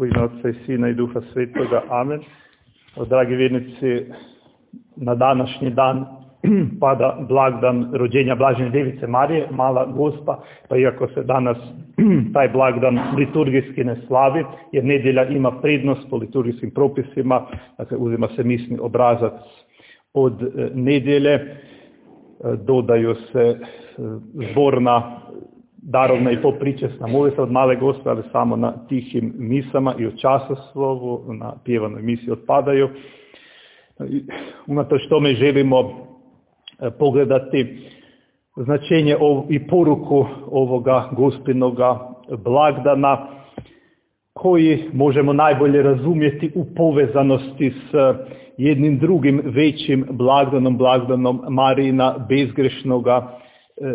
U ime Otca i Sina i Duha Svetoga. Amen. Dragi vjernici, na današnji dan pada blagdan rođenja Blažene Device Marije, mala gospa, pa iako se danas taj blagdan liturgijski ne slavi, jer nedjelja ima prednost po liturgijskim propisima, dakle uzima se misni obrazac od e, nedjelje, e, dodaju se e, zborna darovna i popričesna molitva od male gospe, ali samo na tihim misama i od časoslovu, na pjevanoj misi odpadaju. Unatoč tome želimo e, pogledati značenje i poruku ovoga gospinoga blagdana koji možemo najbolje razumjeti u povezanosti s jednim drugim većim blagdanom, blagdanom Marina bezgrešnoga e,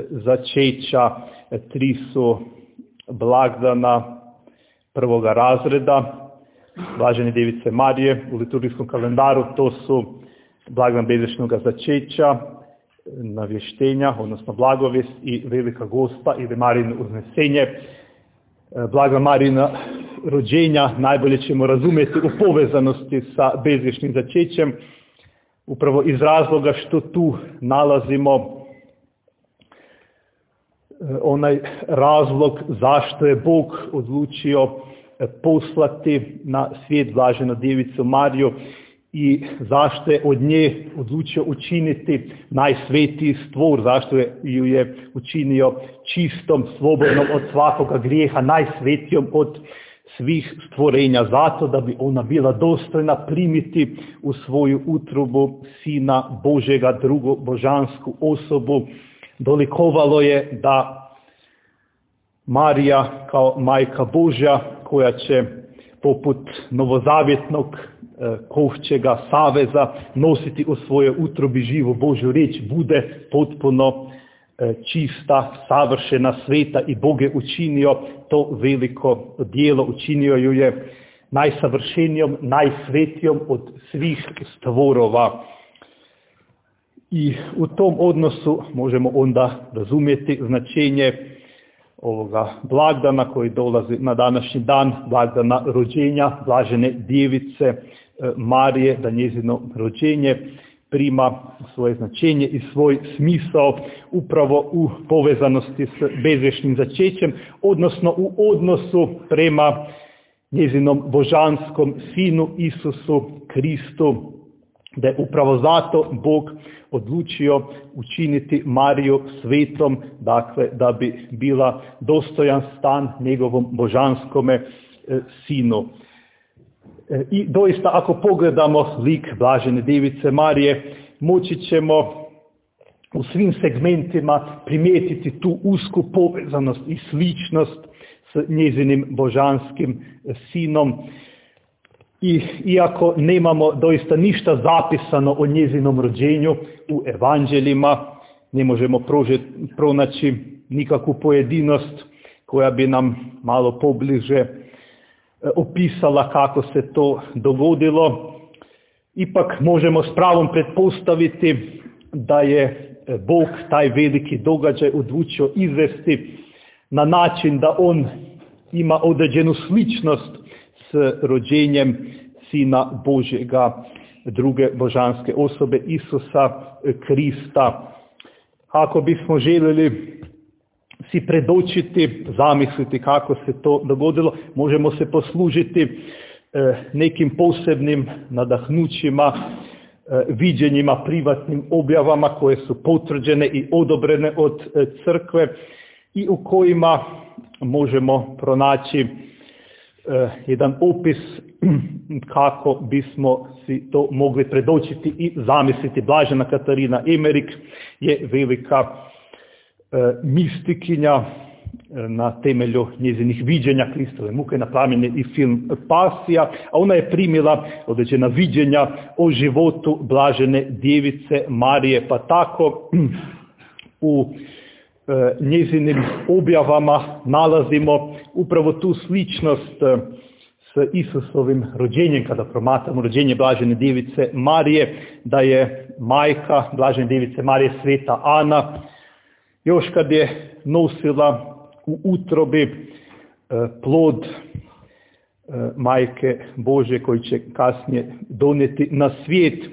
začeća tri su blagdana prvoga razreda, Blažene Device Marije u liturgijskom kalendaru, to su blagdan bezvešnog začeća, navještenja, odnosno blagovest i velika gospa ili Marijino uznesenje. Blagdan Marina rođenja najbolje ćemo razumjeti u povezanosti sa bezvješnim začećem, upravo iz razloga što tu nalazimo onaj razlog zašto je Bog odlučio e, poslati na svijet blaženu djevicu Mariju i zašto je od nje odlučio učiniti najsvetiji stvor, zašto je ju je učinio čistom, slobodnom od svakoga grijeha, najsvetijom od svih stvorenja, zato da bi ona bila dostojna primiti u svoju utrubu Sina Božega, drugu božansku osobu, dolikovalo je da Marija kao majka Božja koja će poput novozavjetnog e, kovčega saveza nositi u svojoj utrobi živu Božju riječ bude potpuno e, čista, savršena, sveta i Bog je učinio to veliko dijelo, učinio ju je najsavršenijom, najsvetijom od svih stvorova i u tom odnosu možemo onda razumjeti značenje ovoga blagdana koji dolazi na današnji dan, blagdana rođenja blažene djevice e, Marije, da njezino rođenje prima svoje značenje i svoj smisao upravo u povezanosti s bezvješnim začećem, odnosno u odnosu prema njezinom božanskom sinu Isusu Kristu, da je upravo zato Bog odlučio učiniti Mariju svetom, dakle da bi bila dostojan stan njegovom božanskome e, sinu. E, I doista ako pogledamo lik Blažene Device Marije, moći ćemo u svim segmentima primijetiti tu usku povezanost i sličnost s njezinim božanskim sinom i iako nemamo doista ništa zapisano o njezinom rođenju u evanđeljima, ne možemo pronaći nikakvu pojedinost koja bi nam malo pobliže e, opisala kako se to dogodilo. Ipak možemo s pravom pretpostaviti da je e, Bog taj veliki događaj odlučio izvesti na način da on ima određenu sličnost rođenjem Sina Božjega, druge božanske osobe Isusa Krista. Ako bismo željeli si predočiti, zamisliti kako se to dogodilo, možemo se poslužiti e, nekim posebnim nadahnućima, e, viđenjima, privatnim objavama koje su potvrđene i odobrene od e, crkve i u kojima možemo pronaći jedan opis kako bismo si to mogli predočiti i zamisliti. Blažena Katarina Emerik je velika eh, mistikinja eh, na temelju njezinih viđenja Kristove muke napravljen i film Pasija, a ona je primila određena viđenja o životu blažene djevice Marije, pa tako u njezinim objavama nalazimo upravo tu sličnost e, s Isusovim rođenjem, kada promatramo rođenje Blažene djevice Marije, da je majka Blažene djevice Marije Sveta Ana, još kad je nosila u utrobi e, plod majke Bože koji će kasnije donijeti na svijet,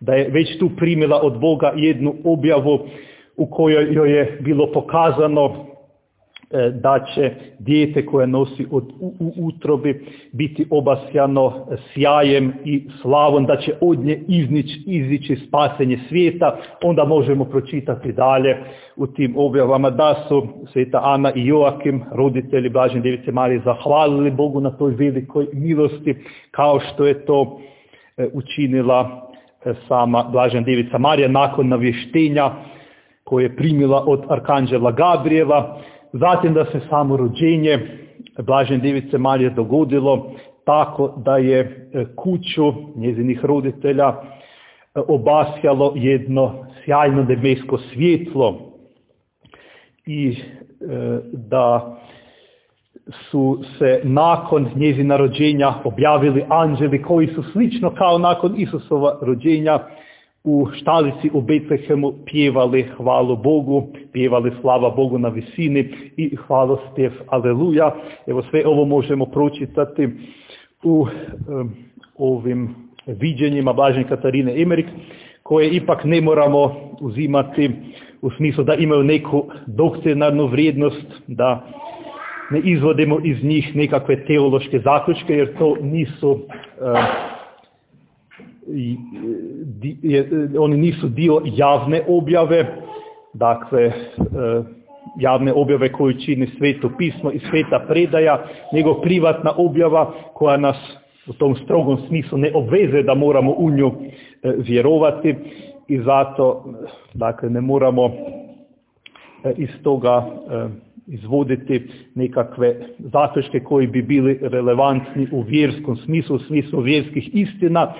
da je već tu primila od Boga jednu objavu u kojoj joj je bilo pokazano E, da će dijete koje nosi od, u, u utrobi biti obasjano sjajem i slavom, da će od nje iznić, izići spasenje svijeta, onda možemo pročitati dalje u tim objavama da su sveta Ana i Joakim, roditelji Blažene Device Marije, zahvalili Bogu na toj velikoj milosti, kao što je to e, učinila e, sama Blažena Devica Marija nakon navještenja koje je primila od Arkanđela Gabriela, Zatim da se samo rođenje Blažene Divice Marije dogodilo tako da je e, kuću njezinih roditelja e, obasjalo jedno sjajno nebesko svjetlo i e, da su se nakon njezina rođenja objavili anđeli koji su slično kao nakon Isusova rođenja u štalici u Betlehemu pjevali hvalu Bogu, pjevali slava Bogu na visini i hvalospjev Aleluja. Evo sve ovo možemo pročitati u um, ovim viđenjima Blažene Katarine Emerik, koje ipak ne moramo uzimati u smislu da imaju neku doktrinarnu vrijednost, da ne izvodimo iz njih nekakve teološke zaključke, jer to nisu oni nisu dio javne objave, dakle e, javne objave koju čini sveto pismo i sveta predaja, nego privatna objava koja nas u tom strogom smislu ne obveze da moramo u nju e, vjerovati i zato dakle, ne moramo e, iz toga izvoditi nekakve zaključke koji bi bili relevantni u vjerskom smislu, u smislu vjerskih istina,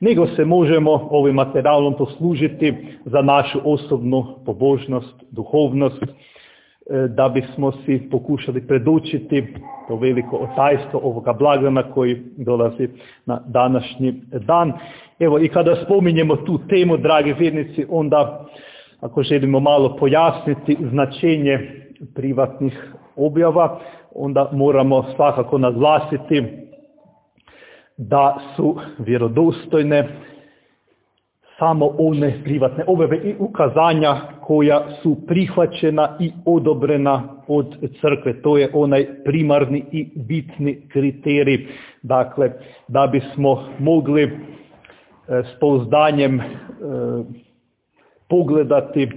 nego se možemo ovim materijalom poslužiti za našu osobnu pobožnost, duhovnost, e, da bismo si pokušali predučiti to veliko otajstvo ovoga blagdana koji dolazi na današnji dan. Evo i kada spominjemo tu temu, dragi vjernici, onda ako želimo malo pojasniti značenje privatnih objava, onda moramo svakako naglasiti da su vjerodostojne samo one privatne objave i ukazanja koja su prihvaćena i odobrena od crkve. To je onaj primarni i bitni kriterij. Dakle, da bismo mogli e, s pouzdanjem e, pogledati e,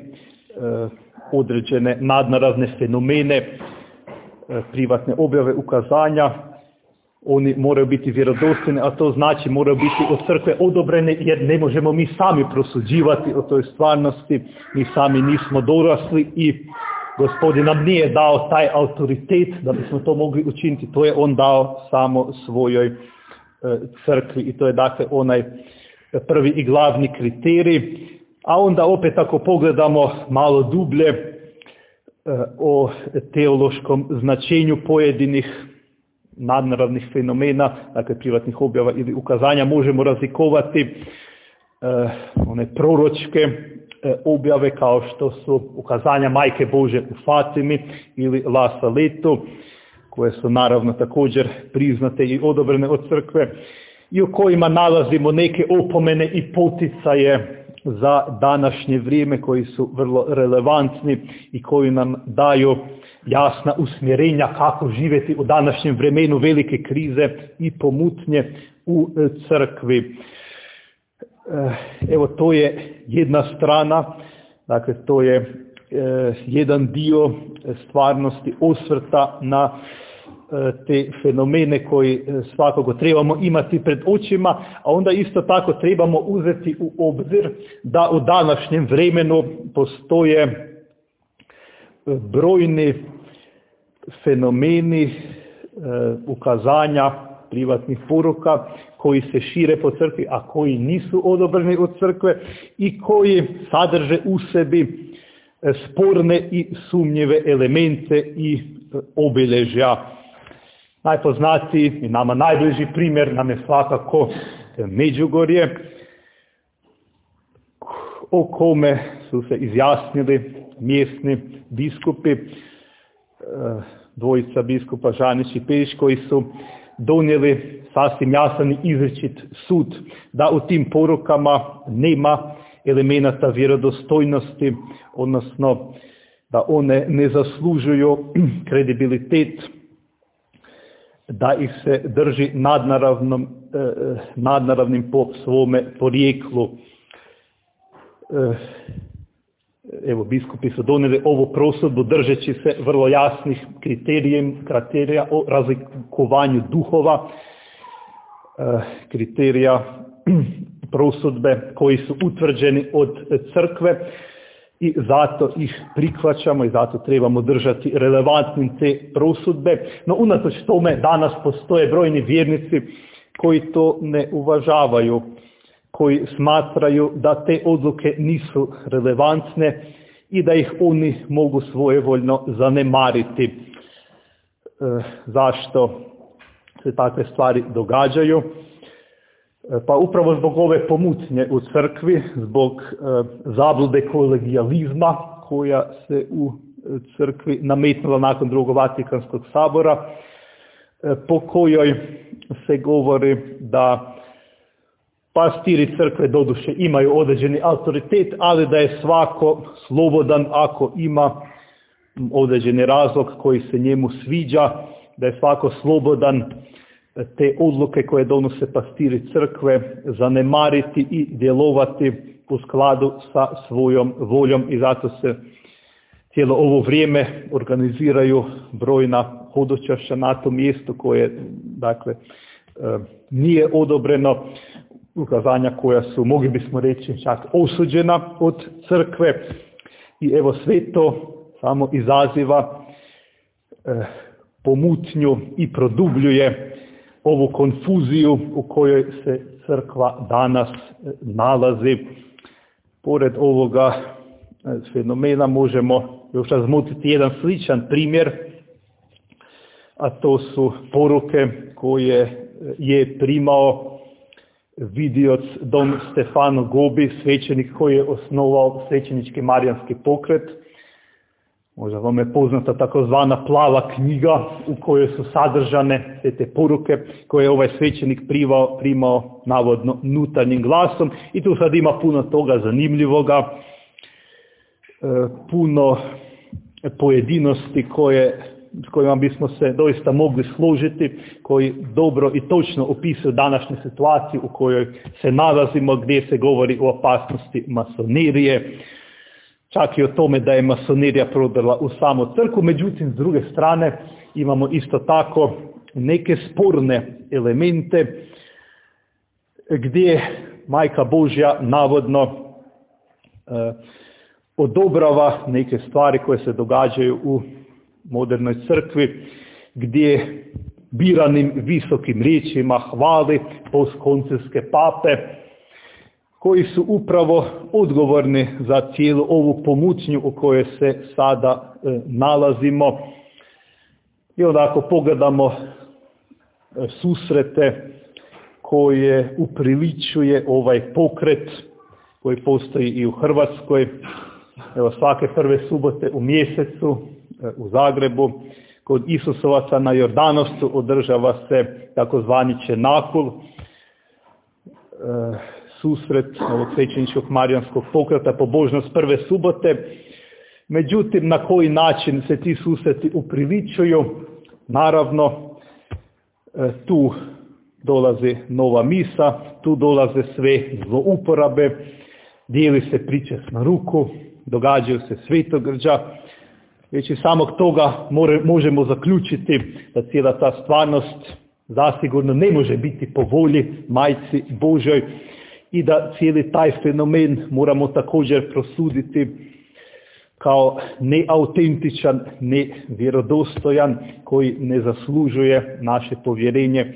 određene nadnarazne fenomene, privatne objave, ukazanja, oni moraju biti vjerodostojni, a to znači moraju biti od crkve odobrene, jer ne možemo mi sami prosuđivati o toj stvarnosti, mi sami nismo dorasli i gospodin nam nije dao taj autoritet da bismo to mogli učiniti, to je on dao samo svojoj e, crkvi. I to je dakle onaj prvi i glavni kriterij. A onda opet ako pogledamo malo dublje e, o teološkom značenju pojedinih nadnaravnih fenomena, dakle privatnih objava ili ukazanja, možemo razlikovati e, one proročke e, objave kao što su ukazanja Majke Bože u Fatimi ili La Saletu, koje su naravno također priznate i odobrene od crkve i u kojima nalazimo neke opomene i poticaje za današnje vrijeme koji su vrlo relevantni i koji nam daju jasna usmjerenja kako živjeti u današnjem vremenu velike krize i pomutnje u e, crkvi. E, evo to je jedna strana, dakle to je e, jedan dio stvarnosti osvrta na te fenomene koji svakako trebamo imati pred očima, a onda isto tako trebamo uzeti u obzir da u današnjem vremenu postoje brojni fenomeni e, ukazanja privatnih poruka koji se šire po crkvi, a koji nisu odobreni od crkve i koji sadrže u sebi e, sporne i sumnjive elemente i e, obilježja. Najpoznatiji i nama najbliži primjer nam je svakako Međugorje, o kome su se izjasnili mjesni biskupi, dvojica biskupa Žanić i koji su donijeli sasvim jasan i izrečit sud, da u tim porukama nema elemenata vjerodostojnosti, odnosno da one ne zaslužuju kredibilitet, da ih se drži nadnaravnom, eh, nadnaravnim po svome porijeklu. Eh, evo, biskupi su donijeli ovu prosudbu držeći se vrlo jasnih kriterija o razlikovanju duhova, kriterija prosudbe koji su utvrđeni od crkve i zato ih prihvaćamo i zato trebamo držati relevantnim te prosudbe. No unatoč tome danas postoje brojni vjernici koji to ne uvažavaju, koji smatraju da te odluke nisu relevantne i da ih oni mogu svojevoljno zanemariti. E, zašto se takve stvari događaju? E, pa upravo zbog ove pomutnje u crkvi, zbog e, zablude kolegijalizma koja se u crkvi nametnula nakon drugog Vatikanskog sabora, e, po kojoj se govori da pastiri crkve doduše imaju određeni autoritet, ali da je svako slobodan ako ima određeni razlog koji se njemu sviđa, da je svako slobodan te odluke koje donose pastiri crkve zanemariti i djelovati u skladu sa svojom voljom i zato se cijelo ovo vrijeme organiziraju brojna hodočaša na tom mjestu koje dakle e, nije odobreno ukazanja koja su, mogli bismo reći, čak osuđena od crkve. I evo sve to samo izaziva e, pomutnju i produbljuje ovu konfuziju u kojoj se crkva danas e, nalazi. Pored ovoga e, fenomena možemo još razmutiti jedan sličan primjer, a to su poruke koje e, je primao vidioc Don Stefano Gobi, svećenik koji je osnovao svećenički marijanski pokret, Možda vam je poznata takozvana plava knjiga u kojoj su sadržane sve te poruke koje je ovaj svećenik primao, primao navodno nutarnjim glasom. I tu sad ima puno toga zanimljivoga, e, puno pojedinosti koje, s kojima bismo se doista mogli složiti, koji dobro i točno opisuju današnju situaciju u kojoj se nalazimo, gdje se govori o opasnosti masonirije, čak i o tome da je masonirija prodala u samu crku, međutim s druge strane imamo isto tako neke sporne elemente gdje majka Božja navodno e, odobrava neke stvari koje se događaju u modernoj crkvi gdje biranim visokim riječima hvali postkoncilske pape koji su upravo odgovorni za cijelu ovu pomutnju u kojoj se sada e, nalazimo. I onda ako pogledamo e, susrete koje upriličuje ovaj pokret koji postoji i u Hrvatskoj, evo svake prve subote u mjesecu e, u Zagrebu, kod Isusovaca na Jordanovcu održava se takozvani čenakul, susret ovog svećeničkog marijanskog pokreta, pobožnost prve subote. Međutim, na koji način se ti susreti upriličuju? Naravno, e, tu dolaze nova misa, tu dolaze sve zlouporabe, dijeli se na ruku, događaju se svetogrđa. Već samog toga možemo zaključiti da cijela ta stvarnost zasigurno ne može biti po volji majci Božoj, i da cijeli taj fenomen moramo također prosuditi kao neautentičan, nevjerodostojan, koji ne zaslužuje naše povjerenje, e,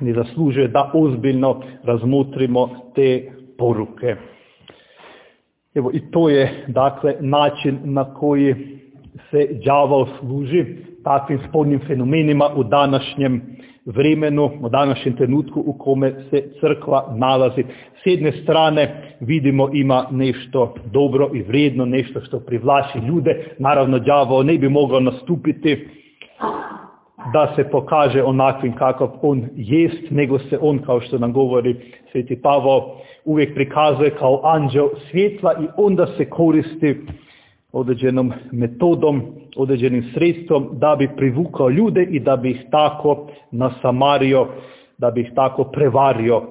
ne zaslužuje da ozbiljno razmotrimo te poruke. Evo i to je dakle način na koji se đavao služi takvim spodnim fenomenima u današnjem vremenu, u današnjem trenutku u kome se crkva nalazi. S jedne strane vidimo ima nešto dobro i vrijedno, nešto što privlači ljude. Naravno, đavo ne bi mogao nastupiti da se pokaže onakvim kakav on jest, nego se on, kao što nam govori Sveti Pavao, uvijek prikazuje kao anđeo svjetla i onda se koristi određenom metodom, određenim sredstvom da bi privukao ljude i da bi ih tako nasamario, da bi ih tako prevario.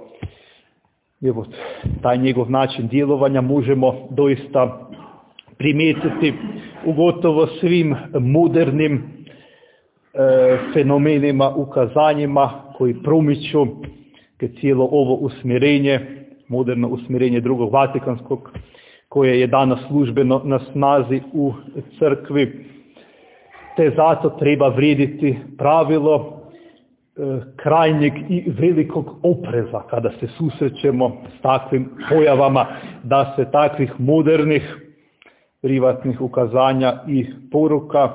Evo, taj njegov način djelovanja možemo doista primijetiti u gotovo svim modernim e, fenomenima, ukazanjima koji promiču cijelo ovo usmjerenje, moderno usmjerenje drugog Vatikanskog, koje je danas službeno na snazi u crkvi, te zato treba vrijediti pravilo e, krajnjeg i velikog opreza kada se susrećemo s takvim pojavama, da se takvih modernih privatnih ukazanja i poruka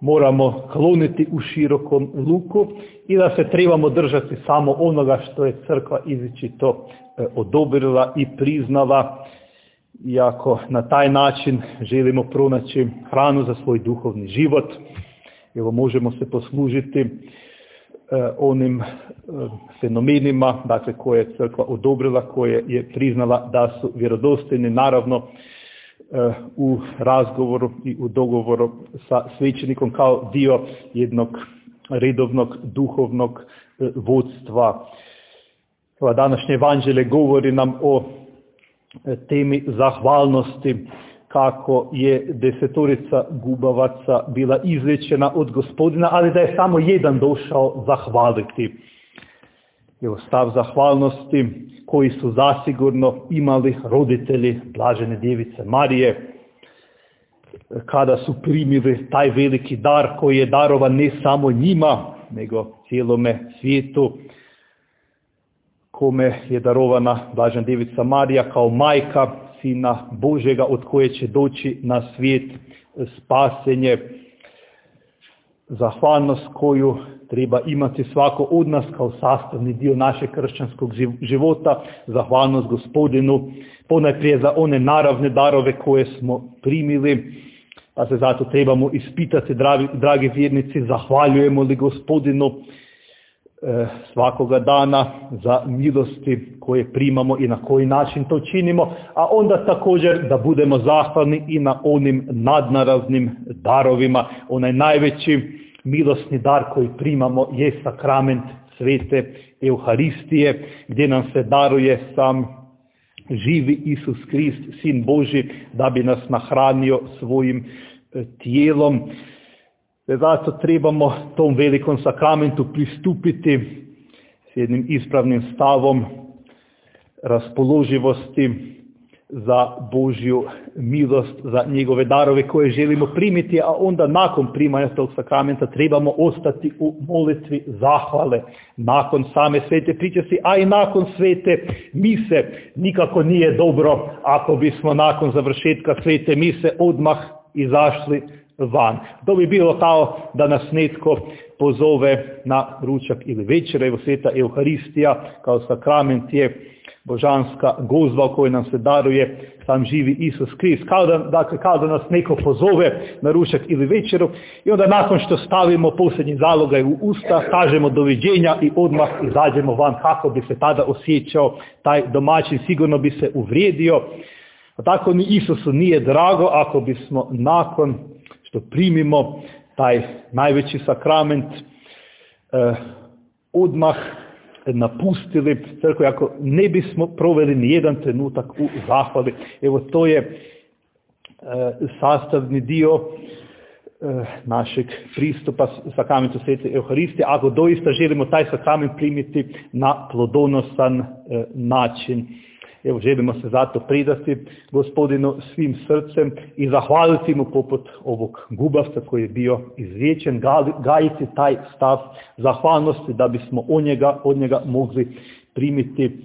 moramo kloniti u širokom luku i da se trebamo držati samo onoga što je crkva izričito e, odobrila i priznala iako na taj način želimo pronaći hranu za svoj duhovni život. Evo možemo se poslužiti e, onim e, fenomenima dakle, koje je crkva odobrila, koje je priznala da su vjerodostojni naravno e, u razgovoru i u dogovoru sa svećenikom kao dio jednog redovnog duhovnog vodstva. Današnje evanđelje govori nam o temi zahvalnosti kako je desetorica gubavaca bila izlječena od gospodina, ali da je samo jedan došao zahvaliti. Evo stav zahvalnosti koji su zasigurno imali roditelji blažene djevice Marije, kada su primili taj veliki dar koji je darovan ne samo njima, nego cijelome svijetu, kome je darovana Blažena Devica Marija kao majka Sina Božega od koje će doći na svijet spasenje. Zahvalnost koju treba imati svako od nas kao sastavni dio našeg kršćanskog života, zahvalnost gospodinu, ponajprije za one naravne darove koje smo primili, pa se zato trebamo ispitati, dragi, dragi vjernici, zahvaljujemo li gospodinu svakoga dana za milosti koje primamo i na koji način to činimo, a onda također da budemo zahvalni i na onim nadnaraznim darovima. Onaj najveći milosni dar koji primamo je sakrament svete Euharistije, gdje nam se daruje sam živi Isus Krist, Sin Boži, da bi nas nahranio svojim e, tijelom. Zato trebamo tom velikom sakramentu pristupiti s jednim ispravnim stavom raspoloživosti za Božju milost, za njegove darove koje želimo primiti, a onda nakon primanja tog sakramenta trebamo ostati u molitvi zahvale nakon same svete pričasti, a i nakon svete mise. Nikako nije dobro ako bismo nakon završetka svete mise odmah izašli van. To bi bilo kao da nas netko pozove na ručak ili večer, evo sveta Euharistija kao sakrament je božanska gozba u kojoj nam se daruje sam živi Isus Krist. Kao da, dakle, kao da nas neko pozove na ručak ili večeru i onda nakon što stavimo posljednji zalogaj u usta, kažemo doviđenja i odmah izađemo van kako bi se tada osjećao taj domaćin, sigurno bi se uvrijedio. A tako ni Isusu nije drago ako bismo nakon što primimo taj najveći sakrament eh, odmah napustili crkvu, ako ne bismo proveli ni jedan trenutak u zahvali. Evo to je eh, sastavni dio eh, našeg pristupa sakramentu Svete Euharistije, ako doista želimo taj sakrament primiti na plodonosan eh, način. Evo, želimo se zato pridati gospodinu svim srcem i zahvaliti mu poput ovog gubavca koji je bio izriječen, gajiti taj stav zahvalnosti da bismo od njega, od njega mogli primiti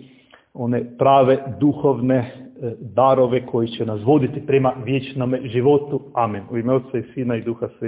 one prave duhovne e, darove koji će nas voditi prema vječnome životu. Amen. U ime Otca i Sina i Duha Sveta.